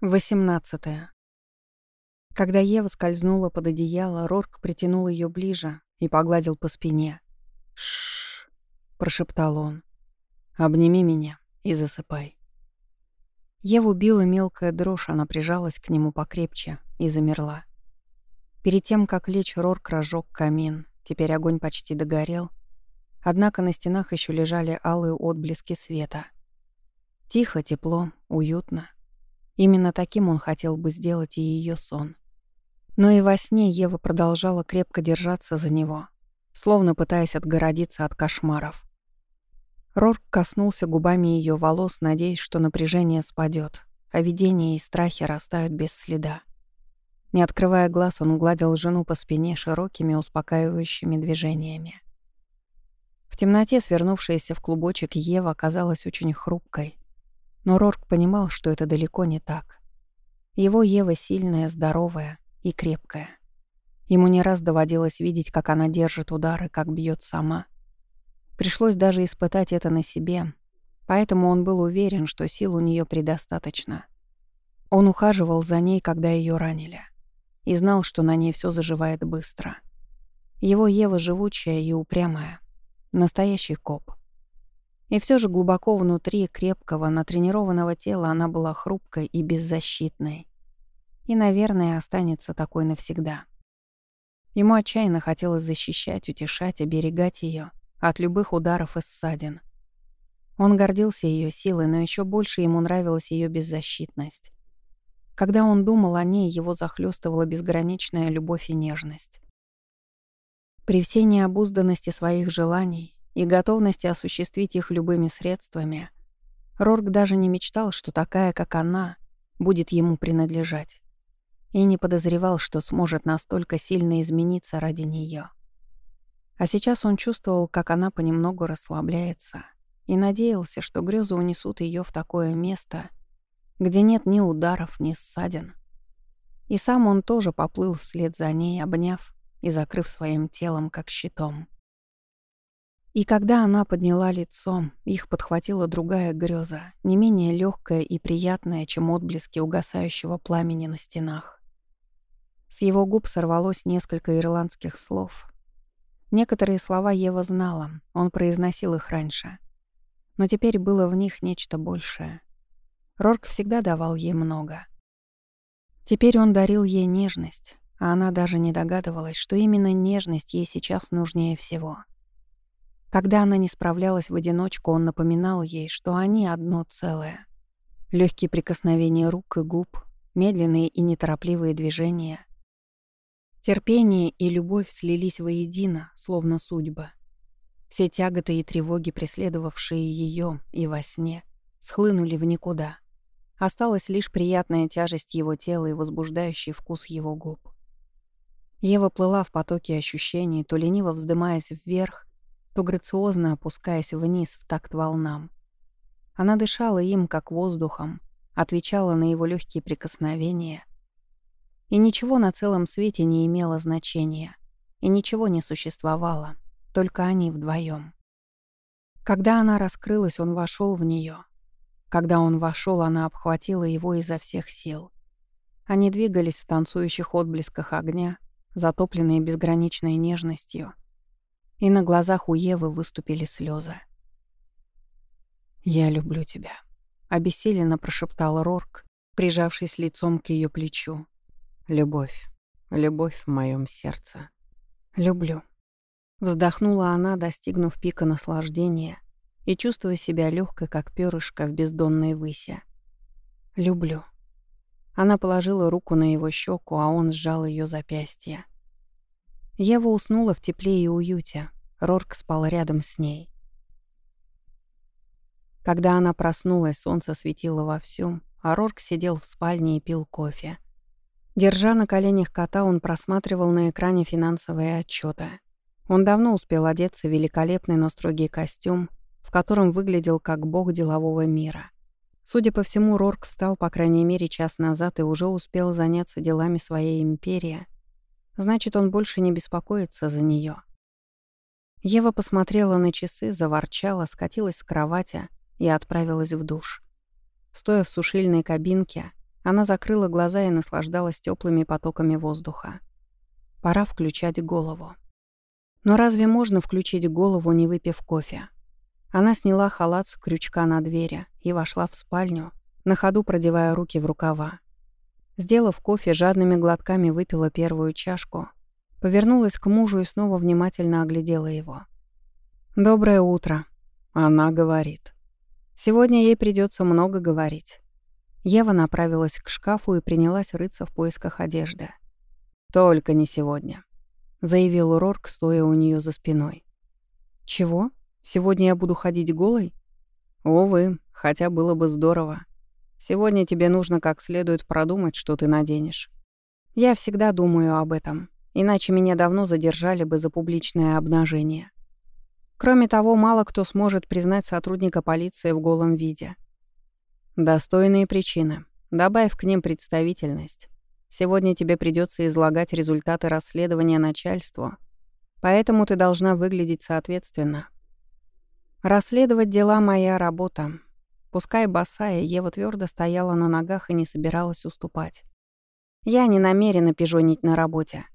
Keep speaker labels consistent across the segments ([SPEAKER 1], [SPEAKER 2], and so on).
[SPEAKER 1] 18. Когда Ева скользнула под одеяло, Рорк притянул ее ближе и погладил по спине. «Шш», — прошептал он. «Обними меня и засыпай». Еву била мелкая дрожь, она прижалась к нему покрепче и замерла. Перед тем, как лечь, Рорк разжег камин. Теперь огонь почти догорел. Однако на стенах еще лежали алые отблески света. Тихо, тепло, уютно — Именно таким он хотел бы сделать и ее сон. Но и во сне Ева продолжала крепко держаться за него, словно пытаясь отгородиться от кошмаров. Рорк коснулся губами ее волос, надеясь, что напряжение спадет, а видения и страхи растают без следа. Не открывая глаз, он гладил жену по спине широкими успокаивающими движениями. В темноте свернувшаяся в клубочек Ева оказалась очень хрупкой, но Рорк понимал, что это далеко не так. Его Ева сильная, здоровая и крепкая. Ему не раз доводилось видеть, как она держит удары, как бьет сама. Пришлось даже испытать это на себе, поэтому он был уверен, что сил у нее предостаточно. Он ухаживал за ней, когда ее ранили, и знал, что на ней все заживает быстро. Его Ева живучая и упрямая. Настоящий коп. И все же глубоко внутри крепкого, натренированного тела она была хрупкой и беззащитной. И, наверное, останется такой навсегда. Ему отчаянно хотелось защищать, утешать, оберегать ее от любых ударов и ссадин. Он гордился ее силой, но еще больше ему нравилась ее беззащитность. Когда он думал о ней, его захлестывала безграничная любовь и нежность. При всей необузданности своих желаний и готовности осуществить их любыми средствами, Рорк даже не мечтал, что такая, как она, будет ему принадлежать. И не подозревал, что сможет настолько сильно измениться ради нее. А сейчас он чувствовал, как она понемногу расслабляется, и надеялся, что грезы унесут ее в такое место, где нет ни ударов, ни ссадин. И сам он тоже поплыл вслед за ней, обняв и закрыв своим телом, как щитом. И когда она подняла лицо, их подхватила другая греза, не менее легкая и приятная, чем отблески угасающего пламени на стенах. С его губ сорвалось несколько ирландских слов. Некоторые слова Ева знала, он произносил их раньше. Но теперь было в них нечто большее. Рорк всегда давал ей много. Теперь он дарил ей нежность, а она даже не догадывалась, что именно нежность ей сейчас нужнее всего — когда она не справлялась в одиночку, он напоминал ей, что они одно целое. Легкие прикосновения рук и губ, медленные и неторопливые движения. Терпение и любовь слились воедино, словно судьба. Все тяготы и тревоги, преследовавшие ее и во сне, схлынули в никуда. Осталась лишь приятная тяжесть его тела и возбуждающий вкус его губ. Ева плыла в потоке ощущений, то лениво вздымаясь вверх, то грациозно опускаясь вниз в такт волнам. Она дышала им, как воздухом, отвечала на его легкие прикосновения. И ничего на целом свете не имело значения, и ничего не существовало, только они вдвоем. Когда она раскрылась, он вошел в нее. Когда он вошел, она обхватила его изо всех сил. Они двигались в танцующих отблесках огня, затопленные безграничной нежностью — и на глазах у Евы выступили слезы. «Я люблю тебя», — обессиленно прошептал Рорк, прижавшись лицом к ее плечу. «Любовь, любовь в моем сердце. Люблю». Вздохнула она, достигнув пика наслаждения и чувствуя себя легкой, как перышко в бездонной высе. «Люблю». Она положила руку на его щеку, а он сжал ее запястье. Ева уснула в тепле и уюте. Рорк спал рядом с ней. Когда она проснулась, солнце светило вовсю, а Рорк сидел в спальне и пил кофе. Держа на коленях кота, он просматривал на экране финансовые отчеты. Он давно успел одеться в великолепный, но строгий костюм, в котором выглядел как бог делового мира. Судя по всему, Рорк встал, по крайней мере, час назад и уже успел заняться делами своей империи — Значит, он больше не беспокоится за нее. Ева посмотрела на часы, заворчала, скатилась с кровати и отправилась в душ. Стоя в сушильной кабинке, Она закрыла глаза и наслаждалась теплыми потоками воздуха. Пора включать голову. Но разве можно включить голову, не выпив кофе? Она сняла халат с крючка на двери и вошла в спальню, на ходу продевая руки в рукава. Сделав кофе, жадными глотками выпила первую чашку, повернулась к мужу и снова внимательно оглядела его. «Доброе утро», — она говорит. Сегодня ей придется много говорить. Ева направилась к шкафу и принялась рыться в поисках одежды. «Только не сегодня», — заявил Рорк, стоя у нее за спиной. «Чего? Сегодня я буду ходить голой?» «Увы, хотя было бы здорово. Сегодня тебе нужно как следует продумать, что ты наденешь. Я всегда думаю об этом, иначе меня давно задержали бы за публичное обнажение. Кроме того, мало кто сможет признать сотрудника полиции в голом виде. Достойные причины. Добавь к ним представительность. Сегодня тебе придется излагать результаты расследования начальству, поэтому ты должна выглядеть соответственно. Расследовать дела — моя работа. Пускай босая, Ева твердо стояла на ногах и не собиралась уступать. Я не намерена пижонить на работе.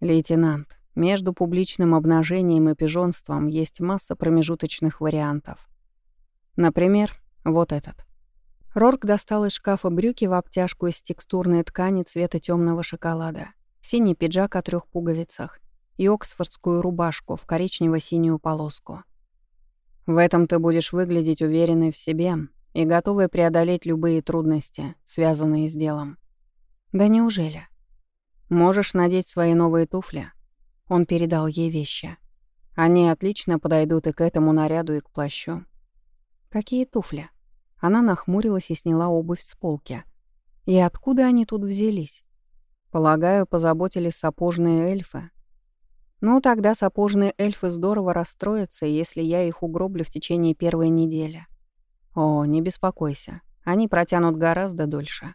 [SPEAKER 1] Лейтенант, между публичным обнажением и пижонством есть масса промежуточных вариантов. Например, вот этот. Рорк достал из шкафа брюки в обтяжку из текстурной ткани цвета темного шоколада, синий пиджак о трех пуговицах и оксфордскую рубашку в коричнево-синюю полоску. В этом ты будешь выглядеть уверенной в себе и готовой преодолеть любые трудности, связанные с делом. Да неужели? Можешь надеть свои новые туфли. Он передал ей вещи. Они отлично подойдут и к этому наряду, и к плащу. Какие туфли? Она нахмурилась и сняла обувь с полки. И откуда они тут взялись? Полагаю, позаботились сапожные эльфы, ну, тогда сапожные эльфы здорово расстроятся, если я их угроблю в течение первой недели. О, не беспокойся, они протянут гораздо дольше.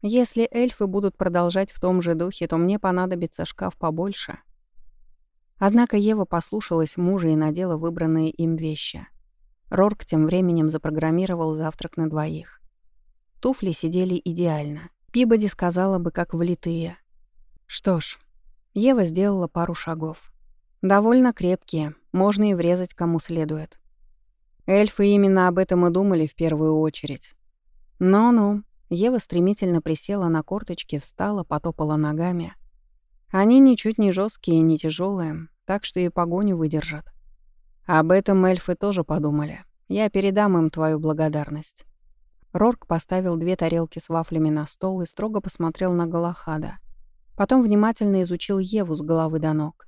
[SPEAKER 1] Если эльфы будут продолжать в том же духе, то мне понадобится шкаф побольше. Однако Ева послушалась мужа и надела выбранные им вещи. Рорк тем временем запрограммировал завтрак на двоих. Туфли сидели идеально. Пибоди сказала бы, как влитые. Что ж, Ева сделала пару шагов. Довольно крепкие, можно и врезать кому следует. Эльфы именно об этом и думали в первую очередь. Ну-ну, Ева стремительно присела на корточки, встала, потопала ногами. Они ничуть не жесткие и не тяжелые, так что и погоню выдержат. Об этом эльфы тоже подумали. Я передам им твою благодарность. Рорк поставил две тарелки с вафлями на стол и строго посмотрел на Галахада. Потом внимательно изучил Еву с головы до ног.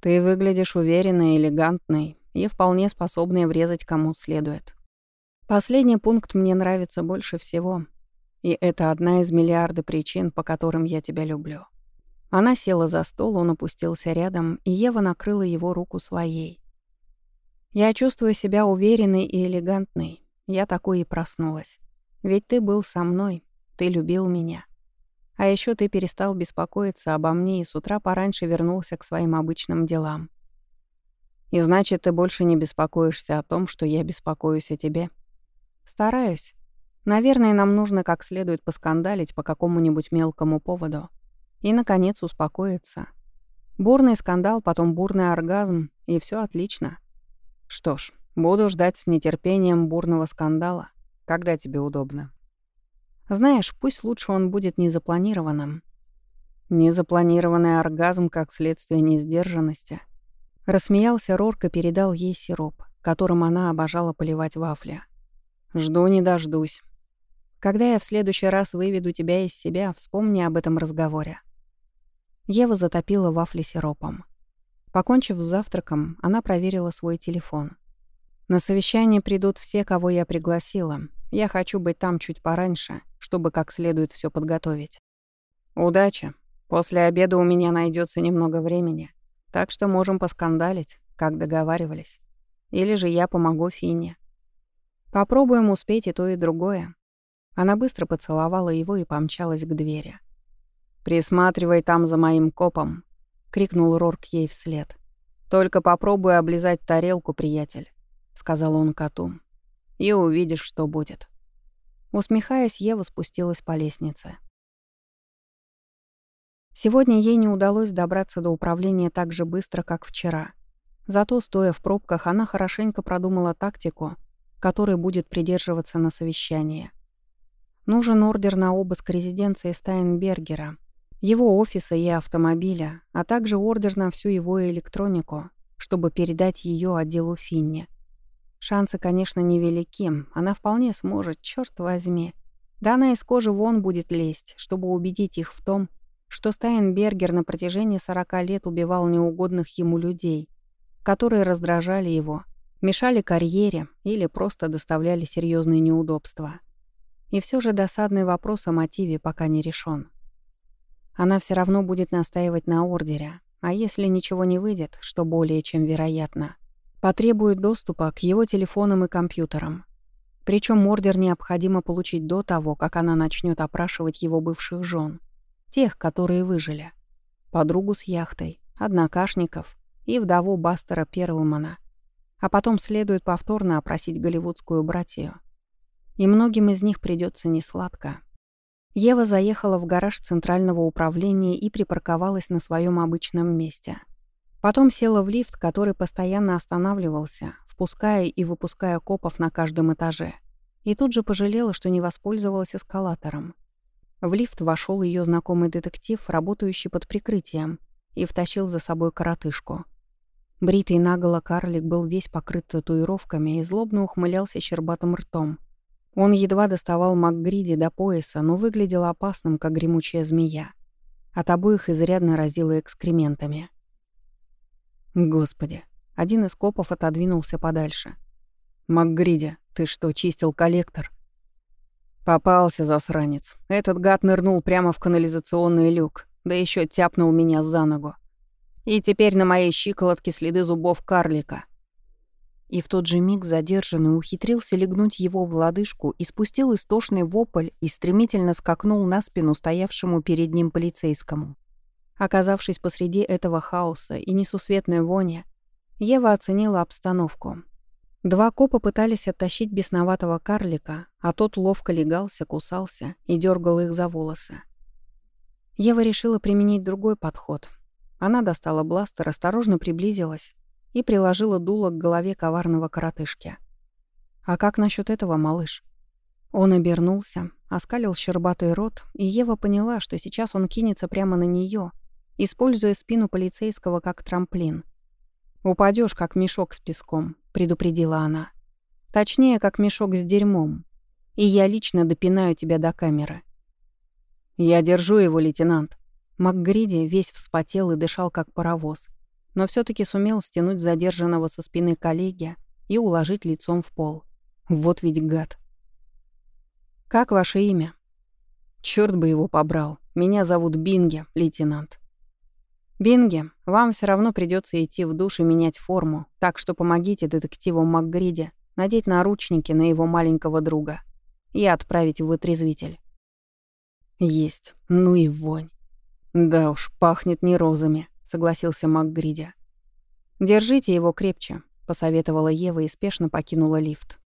[SPEAKER 1] «Ты выглядишь уверенной, элегантной и вполне способной врезать кому следует. Последний пункт мне нравится больше всего, и это одна из миллиарда причин, по которым я тебя люблю». Она села за стол, он опустился рядом, и Ева накрыла его руку своей. «Я чувствую себя уверенной и элегантной. Я такой и проснулась. Ведь ты был со мной, ты любил меня. А еще ты перестал беспокоиться обо мне и с утра пораньше вернулся к своим обычным делам. И значит, ты больше не беспокоишься о том, что я беспокоюсь о тебе? Стараюсь. Наверное, нам нужно как следует поскандалить по какому-нибудь мелкому поводу. И, наконец, успокоиться. Бурный скандал, потом бурный оргазм, и все отлично. Что ж, буду ждать с нетерпением бурного скандала, когда тебе удобно. Знаешь, пусть лучше он будет незапланированным. Незапланированный оргазм как следствие несдержанности. Рассмеялся Рорк и передал ей сироп, которым она обожала поливать вафли. «Жду не дождусь. Когда я в следующий раз выведу тебя из себя, вспомни об этом разговоре». Ева затопила вафли сиропом. Покончив с завтраком, она проверила свой телефон. На совещание придут все, кого я пригласила. Я хочу быть там чуть пораньше, чтобы как следует все подготовить. Удачи. После обеда у меня найдется немного времени, так что можем поскандалить, как договаривались. Или же я помогу Фине. Попробуем успеть и то, и другое. Она быстро поцеловала его и помчалась к двери. «Присматривай там за моим копом», — крикнул Рорк ей вслед. «Только попробуй облизать тарелку, приятель», — сказал он коту. «И увидишь, что будет». Усмехаясь, Ева спустилась по лестнице. Сегодня ей не удалось добраться до управления так же быстро, как вчера. Зато, стоя в пробках, она хорошенько продумала тактику, которой будет придерживаться на совещании. Нужен ордер на обыск резиденции Стайнбергера, его офиса и автомобиля, а также ордер на всю его электронику, чтобы передать ее отделу Финни. Шансы, конечно, невелики, она вполне сможет, черт возьми. Да она из кожи вон будет лезть, чтобы убедить их в том, что Стайнбергер на протяжении 40 лет убивал неугодных ему людей, которые раздражали его, мешали карьере или просто доставляли серьезные неудобства. И все же досадный вопрос о мотиве пока не решен. Она все равно будет настаивать на ордере, а если ничего не выйдет, что более чем вероятно, потребует доступа к его телефонам и компьютерам. Причем ордер необходимо получить до того, как она начнет опрашивать его бывших жен, тех, которые выжили, подругу с яхтой, однокашников и вдову Бастера Перлмана, а потом следует повторно опросить голливудскую братью. И многим из них придется несладко. Ева заехала в гараж центрального управления и припарковалась на своем обычном месте. Потом села в лифт, который постоянно останавливался, впуская и выпуская копов на каждом этаже. И тут же пожалела, что не воспользовалась эскалатором. В лифт вошел ее знакомый детектив, работающий под прикрытием, и втащил за собой коротышку. Бритый наголо карлик был весь покрыт татуировками и злобно ухмылялся щербатым ртом, он едва доставал МакГриди до пояса, но выглядел опасным, как гремучая змея. От обоих изрядно разило экскрементами. Господи, один из копов отодвинулся подальше. «МакГриди, ты что, чистил коллектор?» Попался, засранец. Этот гад нырнул прямо в канализационный люк, да еще тяпнул меня за ногу. И теперь на моей щиколотке следы зубов карлика. И в тот же миг задержанный ухитрился легнуть его в лодыжку и спустил истошный вопль и стремительно скакнул на спину стоявшему перед ним полицейскому. Оказавшись посреди этого хаоса и несусветной вони, Ева оценила обстановку. Два копа пытались оттащить бесноватого карлика, а тот ловко легался, кусался и дергал их за волосы. Ева решила применить другой подход. Она достала бластер, осторожно приблизилась и приложила дуло к голове коварного коротышки. «А как насчет этого, малыш?» Он обернулся, оскалил щербатый рот, и Ева поняла, что сейчас он кинется прямо на нее, используя спину полицейского как трамплин. Упадешь, как мешок с песком», — предупредила она. «Точнее, как мешок с дерьмом. И я лично допинаю тебя до камеры». «Я держу его, лейтенант». МакГриди весь вспотел и дышал, как паровоз но все таки сумел стянуть задержанного со спины коллеги и уложить лицом в пол. Вот ведь гад. «Как ваше имя?» Черт бы его побрал. Меня зовут Бинги, лейтенант». «Бинги, вам все равно придется идти в душ и менять форму, так что помогите детективу МакГриде надеть наручники на его маленького друга и отправить в вытрезвитель». «Есть. Ну и вонь. Да уж, пахнет не розами», согласился МакГриди. «Держите его крепче», — посоветовала Ева и спешно покинула лифт.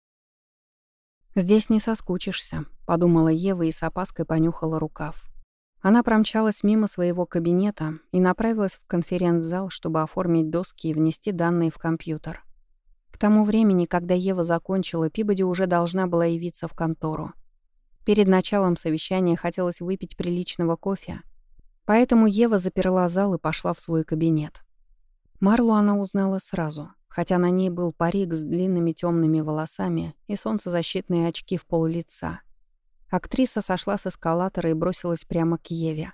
[SPEAKER 1] «Здесь не соскучишься», — подумала Ева и с опаской понюхала рукав. Она промчалась мимо своего кабинета и направилась в конференц-зал, чтобы оформить доски и внести данные в компьютер. К тому времени, когда Ева закончила, Пибоди уже должна была явиться в контору. Перед началом совещания хотелось выпить приличного кофе, Поэтому Ева заперла зал и пошла в свой кабинет. Марлу она узнала сразу, хотя на ней был парик с длинными темными волосами и солнцезащитные очки в пол лица. Актриса сошла с эскалатора и бросилась прямо к Еве.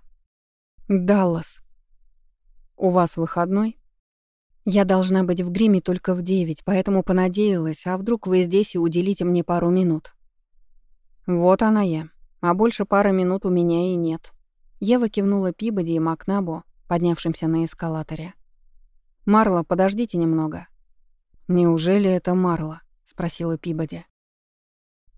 [SPEAKER 1] «Даллас, у вас выходной?» «Я должна быть в гриме только в девять, поэтому понадеялась, а вдруг вы здесь и уделите мне пару минут?» «Вот она я, а больше пары минут у меня и нет». Ева кивнула Пибоди и Макнабу, поднявшимся на эскалаторе. «Марла, подождите немного». «Неужели это Марла?» — спросила Пибоди.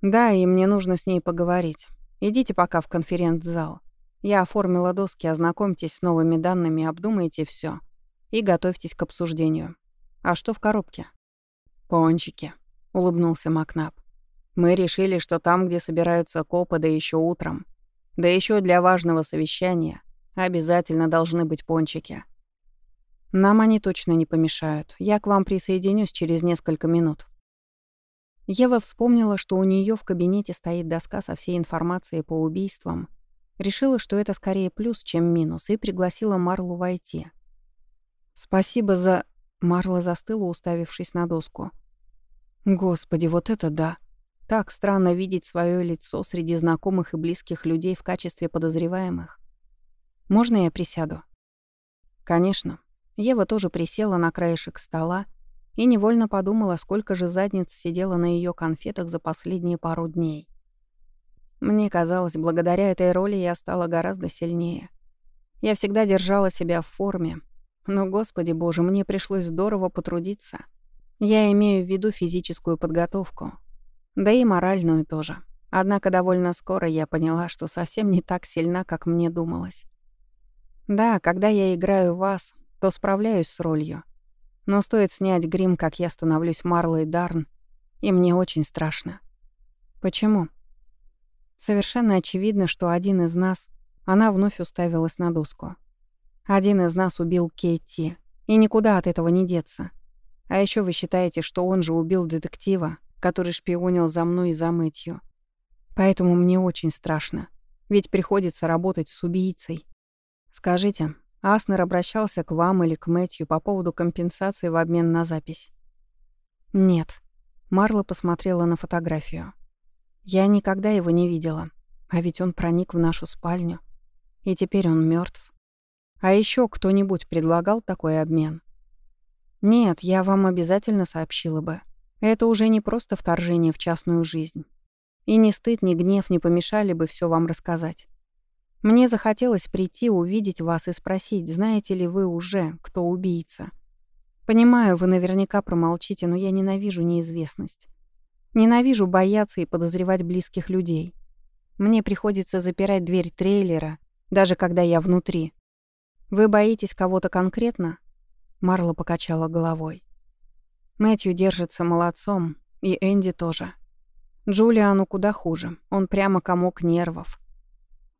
[SPEAKER 1] «Да, и мне нужно с ней поговорить. Идите пока в конференц-зал. Я оформила доски, ознакомьтесь с новыми данными, обдумайте все и готовьтесь к обсуждению. А что в коробке?» «Пончики», — улыбнулся Макнаб. Мы решили, что там, где собираются копы, да еще утром, да еще для важного совещания, обязательно должны быть пончики. Нам они точно не помешают. Я к вам присоединюсь через несколько минут. Ева вспомнила, что у нее в кабинете стоит доска со всей информацией по убийствам, решила, что это скорее плюс, чем минус, и пригласила Марлу войти. «Спасибо за...» Марла застыла, уставившись на доску. «Господи, вот это да! Так странно видеть свое лицо среди знакомых и близких людей в качестве подозреваемых. Можно я присяду?» «Конечно». Ева тоже присела на краешек стола и невольно подумала, сколько же задниц сидела на ее конфетах за последние пару дней. Мне казалось, благодаря этой роли я стала гораздо сильнее. Я всегда держала себя в форме, но, господи боже, мне пришлось здорово потрудиться. Я имею в виду физическую подготовку. Да и моральную тоже. Однако довольно скоро я поняла, что совсем не так сильна, как мне думалось. Да, когда я играю вас, то справляюсь с ролью. Но стоит снять грим, как я становлюсь Марлой Дарн, и мне очень страшно. Почему? Совершенно очевидно, что один из нас... Она вновь уставилась на доску. Один из нас убил Кейти, и никуда от этого не деться. А еще вы считаете, что он же убил детектива, который шпионил за мной и за Мэтью. Поэтому мне очень страшно, ведь приходится работать с убийцей. Скажите, Аснер обращался к вам или к Мэтью по поводу компенсации в обмен на запись? Нет. Марла посмотрела на фотографию. Я никогда его не видела, а ведь он проник в нашу спальню, и теперь он мертв. А еще кто-нибудь предлагал такой обмен? Нет, я вам обязательно сообщила бы. Это уже не просто вторжение в частную жизнь. И ни стыд, ни гнев не помешали бы все вам рассказать. Мне захотелось прийти, увидеть вас и спросить, знаете ли вы уже, кто убийца. Понимаю, вы наверняка промолчите, но я ненавижу неизвестность. Ненавижу бояться и подозревать близких людей. Мне приходится запирать дверь трейлера, даже когда я внутри. «Вы боитесь кого-то конкретно?» Марла покачала головой. Мэтью держится молодцом, и Энди тоже. Джулиану куда хуже, он прямо комок нервов.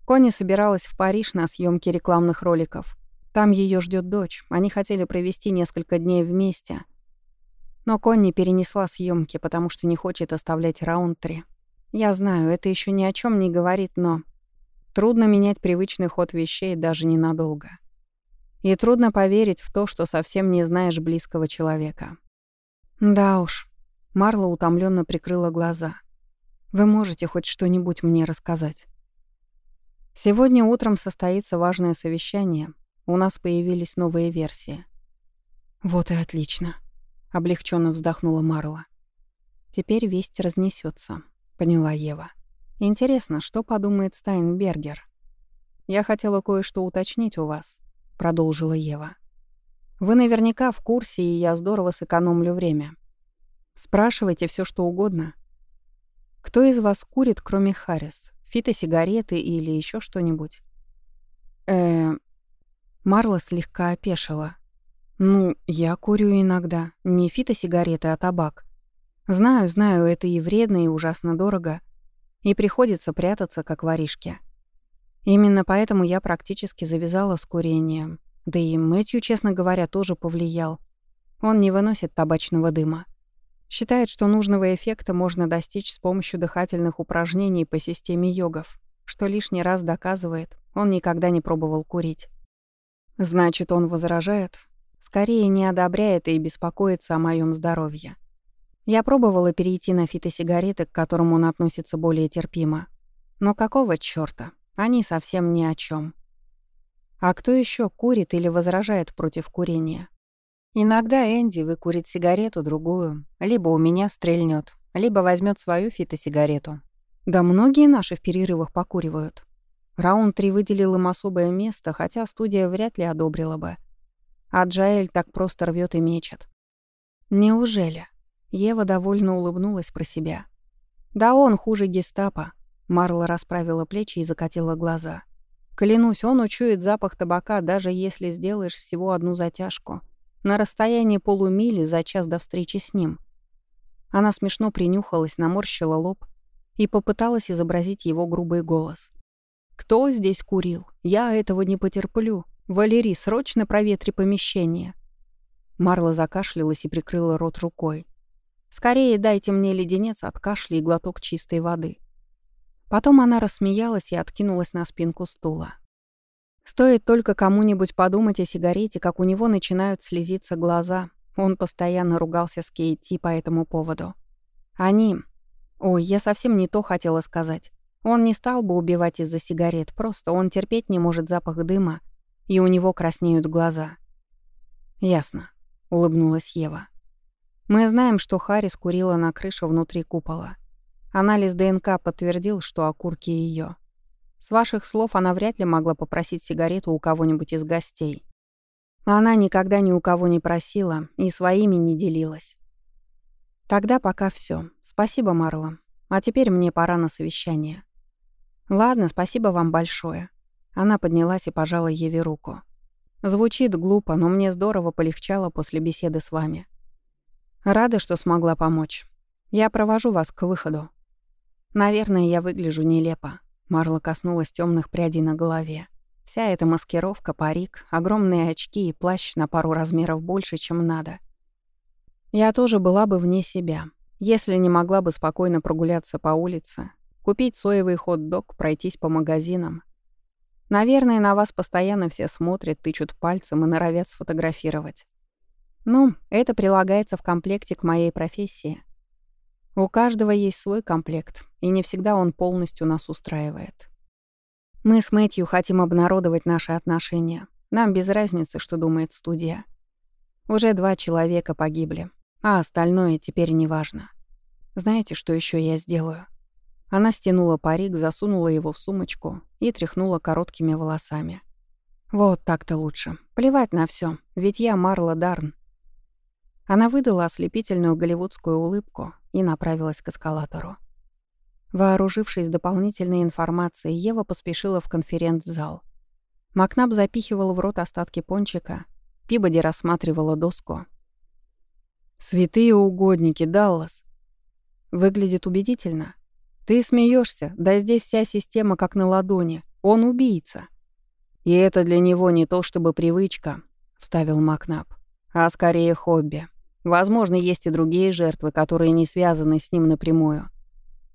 [SPEAKER 1] Конни собиралась в Париж на съемки рекламных роликов. Там ее ждет дочь, они хотели провести несколько дней вместе. Но Конни перенесла съемки, потому что не хочет оставлять Раунтри. Я знаю, это еще ни о чем не говорит, но... Трудно менять привычный ход вещей даже ненадолго. И трудно поверить в то, что совсем не знаешь близкого человека. Да уж. Марла утомленно прикрыла глаза. Вы можете хоть что-нибудь мне рассказать? Сегодня утром состоится важное совещание. У нас появились новые версии. Вот и отлично. Облегченно вздохнула Марла. Теперь весть разнесется, поняла Ева. Интересно, что подумает Стайнбергер? Я хотела кое-что уточнить у вас. — продолжила Ева. «Вы наверняка в курсе, и я здорово сэкономлю время. Спрашивайте все, что угодно. Кто из вас курит, кроме Харрис? Фитосигареты или еще что-нибудь?» э Марла слегка опешила. «Ну, я курю иногда. Не фитосигареты, а табак. Знаю, знаю, это и вредно, и ужасно дорого. И приходится прятаться, как воришки. Именно поэтому я практически завязала с курением. Да и Мэтью, честно говоря, тоже повлиял. Он не выносит табачного дыма. Считает, что нужного эффекта можно достичь с помощью дыхательных упражнений по системе йогов, что лишний раз доказывает, он никогда не пробовал курить. Значит, он возражает, скорее не одобряет и беспокоится о моем здоровье. Я пробовала перейти на фитосигареты, к которым он относится более терпимо. Но какого чёрта? Они совсем ни о чем. А кто еще курит или возражает против курения? Иногда Энди выкурит сигарету другую, либо у меня стрельнет, либо возьмет свою фитосигарету. Да многие наши в перерывах покуривают. Раунд 3 выделил им особое место, хотя студия вряд ли одобрила бы. А Джаэль так просто рвет и мечет. Неужели? Ева довольно улыбнулась про себя. Да он хуже гестапо. Марла расправила плечи и закатила глаза. Клянусь, он учует запах табака, даже если сделаешь всего одну затяжку. На расстоянии полумили за час до встречи с ним. Она смешно принюхалась, наморщила лоб и попыталась изобразить его грубый голос. «Кто здесь курил? Я этого не потерплю. Валерий, срочно проветри помещение». Марла закашлялась и прикрыла рот рукой. «Скорее дайте мне леденец от кашля и глоток чистой воды». Потом она рассмеялась и откинулась на спинку стула. Стоит только кому-нибудь подумать о сигарете, как у него начинают слезиться глаза. Он постоянно ругался с Кейти по этому поводу. Они... Ой, я совсем не то хотела сказать. Он не стал бы убивать из-за сигарет, просто он терпеть не может запах дыма, и у него краснеют глаза. «Ясно», — улыбнулась Ева. «Мы знаем, что Харрис курила на крыше внутри купола. Анализ ДНК подтвердил, что окурки ее. С ваших слов она вряд ли могла попросить сигарету у кого-нибудь из гостей. Она никогда ни у кого не просила и своими не делилась. Тогда пока все. Спасибо, Марла. А теперь мне пора на совещание. Ладно, спасибо вам большое. Она поднялась и пожала Еве руку. Звучит глупо, но мне здорово полегчало после беседы с вами. Рада, что смогла помочь. Я провожу вас к выходу. Наверное, я выгляжу нелепо. Марла коснулась темных прядей на голове. Вся эта маскировка, парик, огромные очки и плащ на пару размеров больше, чем надо. Я тоже была бы вне себя, если не могла бы спокойно прогуляться по улице, купить соевый хот-дог, пройтись по магазинам. Наверное, на вас постоянно все смотрят, тычут пальцем и норовят сфотографировать. Ну, это прилагается в комплекте к моей профессии. У каждого есть свой комплект, и не всегда он полностью нас устраивает. Мы с Мэтью хотим обнародовать наши отношения. Нам без разницы, что думает студия. Уже два человека погибли, а остальное теперь не важно. Знаете, что еще я сделаю? Она стянула парик, засунула его в сумочку и тряхнула короткими волосами. Вот так-то лучше. Плевать на все, ведь я Марла Дарн. Она выдала ослепительную голливудскую улыбку и направилась к эскалатору. Вооружившись дополнительной информацией, Ева поспешила в конференц-зал. Макнаб запихивал в рот остатки пончика, Пибоди рассматривала доску. «Святые угодники, Даллас!» Выглядит убедительно. «Ты смеешься, да здесь вся система как на ладони. Он убийца». «И это для него не то чтобы привычка», — вставил Макнаб, — «а скорее хобби». Возможно, есть и другие жертвы, которые не связаны с ним напрямую.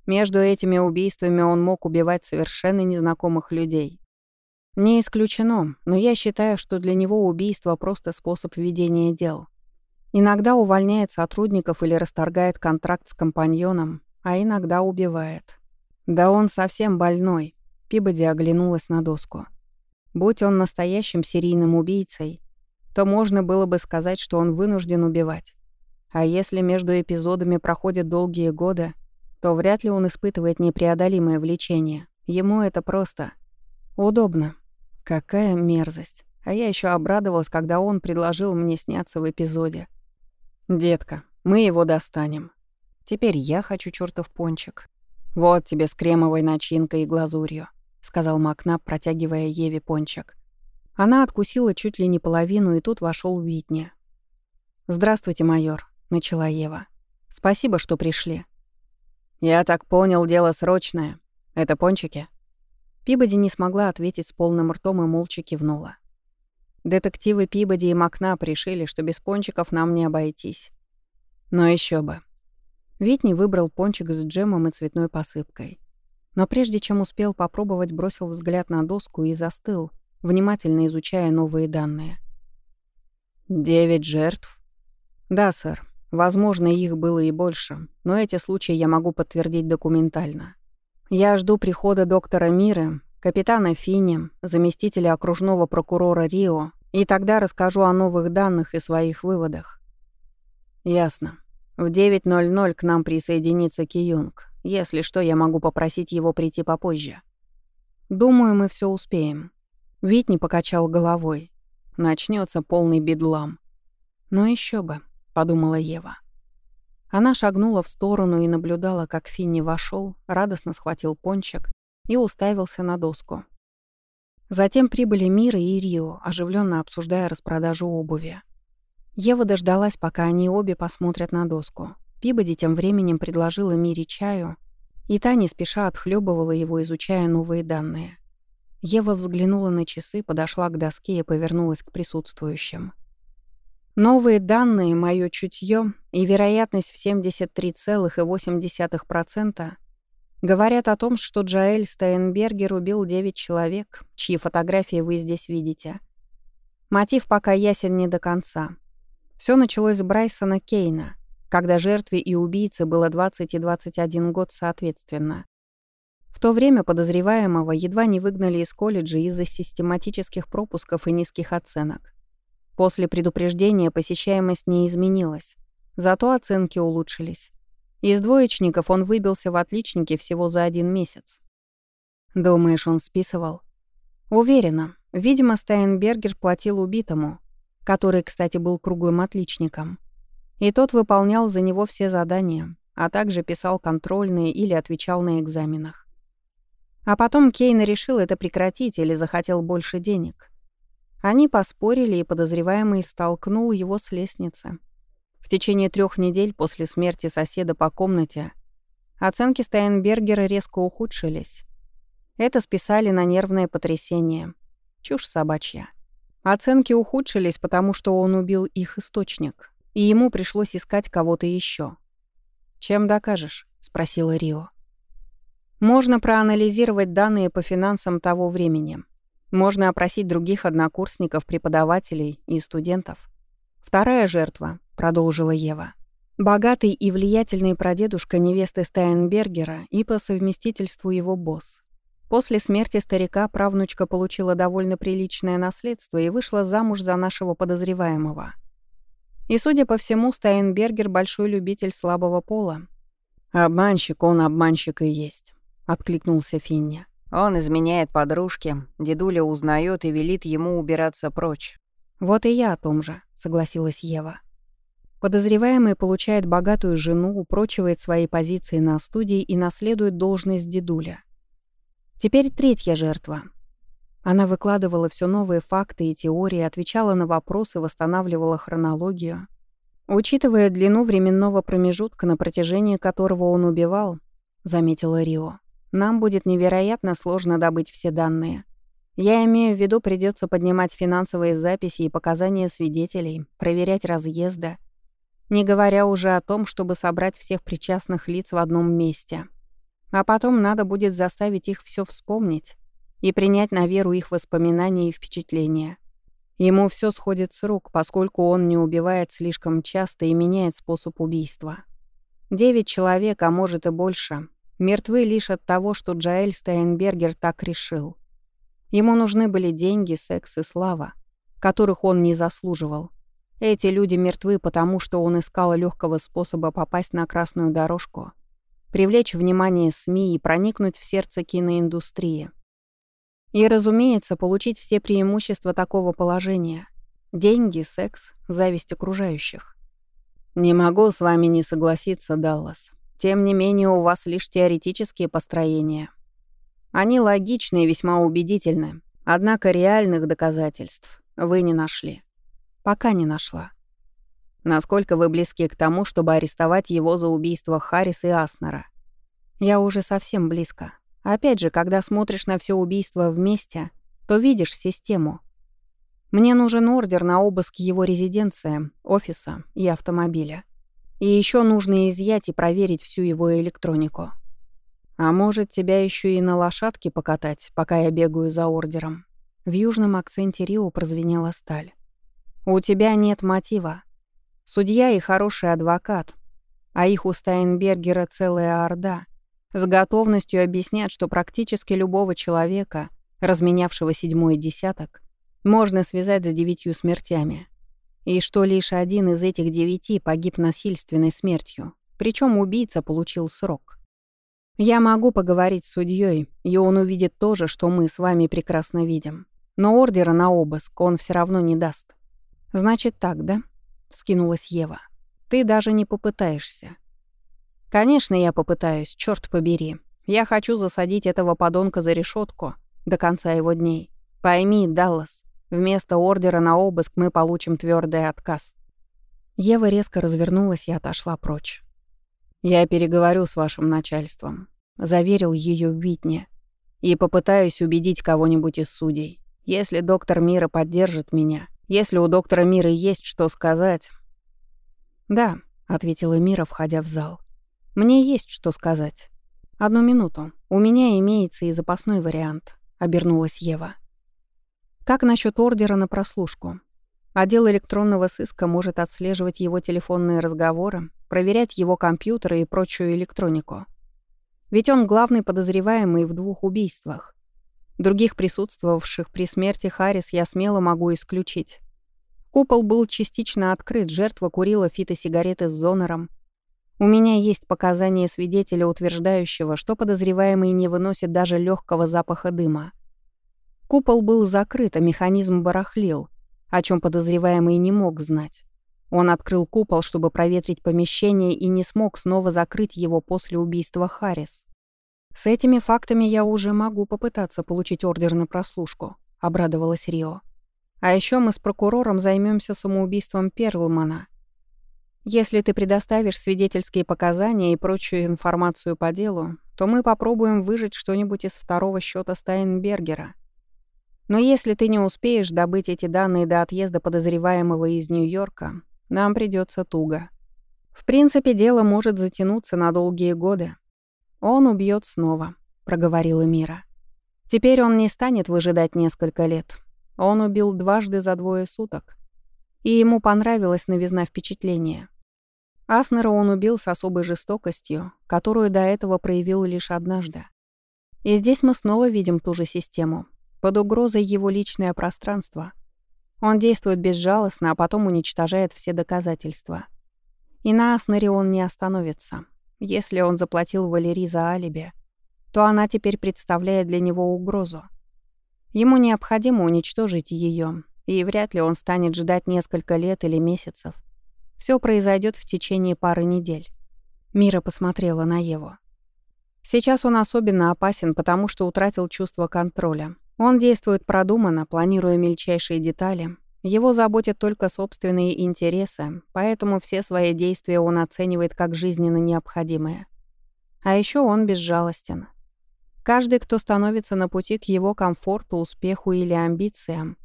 [SPEAKER 1] Между этими убийствами он мог убивать совершенно незнакомых людей. Не исключено, но я считаю, что для него убийство просто способ ведения дел. Иногда увольняет сотрудников или расторгает контракт с компаньоном, а иногда убивает. Да он совсем больной. Пибоди оглянулась на доску. Будь он настоящим серийным убийцей, то можно было бы сказать, что он вынужден убивать. А если между эпизодами проходят долгие годы, то вряд ли он испытывает непреодолимое влечение. Ему это просто удобно. Какая мерзость. А я еще обрадовалась, когда он предложил мне сняться в эпизоде. «Детка, мы его достанем. Теперь я хочу чертов пончик. Вот тебе с кремовой начинкой и глазурью», — сказал Макнап, протягивая Еве пончик. Она откусила чуть ли не половину, и тут вошел Уитни. «Здравствуйте, майор начала Ева. «Спасибо, что пришли». «Я так понял, дело срочное. Это пончики?» Пибоди не смогла ответить с полным ртом и молча кивнула. Детективы Пибоди и Макна решили, что без пончиков нам не обойтись. Но еще бы. Витни выбрал пончик с джемом и цветной посыпкой. Но прежде чем успел попробовать, бросил взгляд на доску и застыл, внимательно изучая новые данные. «Девять жертв?» «Да, сэр. Возможно, их было и больше, но эти случаи я могу подтвердить документально. Я жду прихода доктора Миры, капитана Фини, заместителя окружного прокурора Рио, и тогда расскажу о новых данных и своих выводах. Ясно. В 9.00 к нам присоединится Киюнг. Если что, я могу попросить его прийти попозже. Думаю, мы все успеем. Витни покачал головой. Начнется полный бедлам. Но еще бы. — подумала Ева. Она шагнула в сторону и наблюдала, как Финни вошел, радостно схватил пончик и уставился на доску. Затем прибыли Мира и Рио, оживленно обсуждая распродажу обуви. Ева дождалась, пока они обе посмотрят на доску. Пибоди тем временем предложила Мире чаю, и та не спеша отхлебывала его, изучая новые данные. Ева взглянула на часы, подошла к доске и повернулась к присутствующим. Новые данные, мое чутье и вероятность в 73,8% говорят о том, что Джаэль Стейнбергер убил 9 человек, чьи фотографии вы здесь видите. Мотив пока ясен не до конца. Все началось с Брайсона Кейна — когда жертве и убийце было 20 и 21 год соответственно. В то время подозреваемого едва не выгнали из колледжа из-за систематических пропусков и низких оценок. После предупреждения посещаемость не изменилась, зато оценки улучшились. Из двоечников он выбился в отличники всего за один месяц. Думаешь, он списывал? Уверена. Видимо, Стайнбергер платил убитому, который, кстати, был круглым отличником. И тот выполнял за него все задания, а также писал контрольные или отвечал на экзаменах. А потом Кейн решил это прекратить или захотел больше денег. Они поспорили, и подозреваемый столкнул его с лестницы. В течение трех недель после смерти соседа по комнате оценки Стайнбергера резко ухудшились. Это списали на нервное потрясение. Чушь собачья. Оценки ухудшились, потому что он убил их источник и ему пришлось искать кого-то еще. «Чем докажешь?» — спросила Рио. «Можно проанализировать данные по финансам того времени. Можно опросить других однокурсников, преподавателей и студентов. Вторая жертва», — продолжила Ева. «Богатый и влиятельный прадедушка невесты Стайнбергера и по совместительству его босс. После смерти старика правнучка получила довольно приличное наследство и вышла замуж за нашего подозреваемого. И, судя по всему, Стайнбергер — большой любитель слабого пола. «Обманщик, он обманщик и есть», — откликнулся Финни. «Он изменяет подружке, дедуля узнает и велит ему убираться прочь». «Вот и я о том же», — согласилась Ева. Подозреваемый получает богатую жену, упрочивает свои позиции на студии и наследует должность дедуля. Теперь третья жертва. Она выкладывала все новые факты и теории, отвечала на вопросы, восстанавливала хронологию. Учитывая длину временного промежутка, на протяжении которого он убивал, заметила Рио, нам будет невероятно сложно добыть все данные. Я имею в виду, придется поднимать финансовые записи и показания свидетелей, проверять разъезды, не говоря уже о том, чтобы собрать всех причастных лиц в одном месте. А потом надо будет заставить их все вспомнить и принять на веру их воспоминания и впечатления. Ему все сходит с рук, поскольку он не убивает слишком часто и меняет способ убийства. Девять человек, а может и больше, мертвы лишь от того, что Джаэль Стайнбергер так решил. Ему нужны были деньги, секс и слава, которых он не заслуживал. Эти люди мертвы потому, что он искал легкого способа попасть на красную дорожку, привлечь внимание СМИ и проникнуть в сердце киноиндустрии — и, разумеется, получить все преимущества такого положения. Деньги, секс, зависть окружающих. Не могу с вами не согласиться, Даллас. Тем не менее, у вас лишь теоретические построения. Они логичны и весьма убедительны, однако реальных доказательств вы не нашли. Пока не нашла. Насколько вы близки к тому, чтобы арестовать его за убийство Харрис и Аснера? Я уже совсем близко. Опять же, когда смотришь на все убийства вместе, то видишь систему. Мне нужен ордер на обыск его резиденции, офиса и автомобиля. И еще нужно изъять и проверить всю его электронику. А может, тебя еще и на лошадке покатать, пока я бегаю за ордером. В южном акценте Рио прозвенела сталь. У тебя нет мотива. Судья и хороший адвокат, а их у Стайнбергера целая орда — с готовностью объяснят, что практически любого человека, разменявшего седьмой десяток, можно связать за девятью смертями. И что лишь один из этих девяти погиб насильственной смертью, причем убийца получил срок. Я могу поговорить с судьей, и он увидит то же, что мы с вами прекрасно видим. Но ордера на обыск он все равно не даст. Значит так, да? Вскинулась Ева. Ты даже не попытаешься. Конечно, я попытаюсь, черт побери. Я хочу засадить этого подонка за решетку до конца его дней. Пойми, Даллас, вместо ордера на обыск мы получим твердый отказ. Ева резко развернулась и отошла прочь. «Я переговорю с вашим начальством», — заверил ее Витни. «И попытаюсь убедить кого-нибудь из судей. Если доктор Мира поддержит меня, если у доктора Мира есть что сказать...» «Да», — ответила Мира, входя в зал. «Мне есть что сказать. Одну минуту. У меня имеется и запасной вариант», — обернулась Ева. «Как насчет ордера на прослушку? Отдел электронного сыска может отслеживать его телефонные разговоры, проверять его компьютеры и прочую электронику. Ведь он главный подозреваемый в двух убийствах. Других присутствовавших при смерти Харрис я смело могу исключить. Купол был частично открыт, жертва курила фитосигареты с зонором. У меня есть показания свидетеля, утверждающего, что подозреваемый не выносит даже легкого запаха дыма. Купол был закрыт, а механизм барахлил, о чем подозреваемый не мог знать. Он открыл купол, чтобы проветрить помещение, и не смог снова закрыть его после убийства Харрис. «С этими фактами я уже могу попытаться получить ордер на прослушку», — обрадовалась Рио. «А еще мы с прокурором займемся самоубийством Перлмана. Если ты предоставишь свидетельские показания и прочую информацию по делу, то мы попробуем выжать что-нибудь из второго счета Стайнбергера. Но если ты не успеешь добыть эти данные до отъезда подозреваемого из Нью-Йорка, нам придется туго. В принципе, дело может затянуться на долгие годы. Он убьет снова, проговорила Мира. Теперь он не станет выжидать несколько лет. Он убил дважды за двое суток. И ему понравилась новизна впечатления. Аснера он убил с особой жестокостью, которую до этого проявил лишь однажды. И здесь мы снова видим ту же систему. Под угрозой его личное пространство — он действует безжалостно, а потом уничтожает все доказательства. И на Аснере он не остановится. Если он заплатил Валерии за алиби, то она теперь представляет для него угрозу. Ему необходимо уничтожить ее, и вряд ли он станет ждать несколько лет или месяцев. Все произойдет в течение пары недель. Мира посмотрела на Еву. Сейчас он особенно опасен, потому что утратил чувство контроля. Он действует продуманно, планируя мельчайшие детали. Его заботят только собственные интересы, поэтому все свои действия он оценивает как жизненно необходимые. А еще он безжалостен. Каждый, кто становится на пути к его комфорту, успеху или амбициям,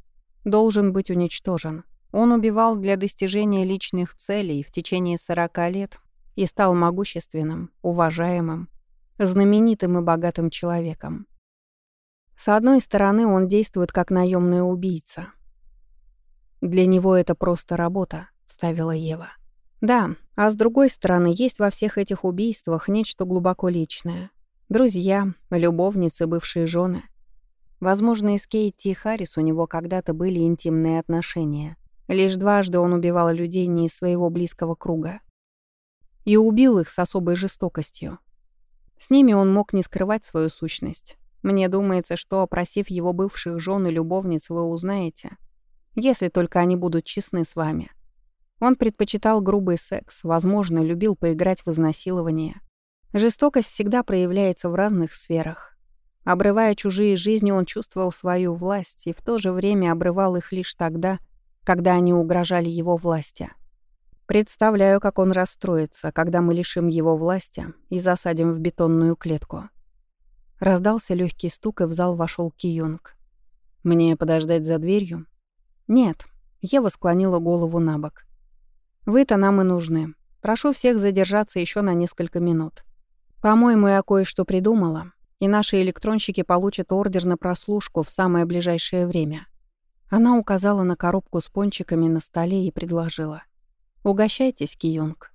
[SPEAKER 1] должен быть уничтожен. Он убивал для достижения личных целей в течение 40 лет и стал могущественным, уважаемым, знаменитым и богатым человеком. С одной стороны, он действует как наемный убийца. «Для него это просто работа», — вставила Ева. «Да, а с другой стороны, есть во всех этих убийствах нечто глубоко личное. Друзья, любовницы, бывшие жены. Возможно, и с Кейти и Харрис у него когда-то были интимные отношения. Лишь дважды он убивал людей не из своего близкого круга. И убил их с особой жестокостью. С ними он мог не скрывать свою сущность. Мне думается, что, опросив его бывших жен и любовниц, вы узнаете. Если только они будут честны с вами. Он предпочитал грубый секс, возможно, любил поиграть в изнасилование. Жестокость всегда проявляется в разных сферах. Обрывая чужие жизни, он чувствовал свою власть и в то же время обрывал их лишь тогда, когда они угрожали его власти. Представляю, как он расстроится, когда мы лишим его власти и засадим в бетонную клетку. Раздался легкий стук, и в зал вошел Киюнг. «Мне подождать за дверью?» «Нет». Ева склонила голову на бок. «Вы-то нам и нужны. Прошу всех задержаться еще на несколько минут. По-моему, я кое-что придумала, и наши электронщики получат ордер на прослушку в самое ближайшее время». Она указала на коробку с пончиками на столе и предложила. «Угощайтесь, Киюнг».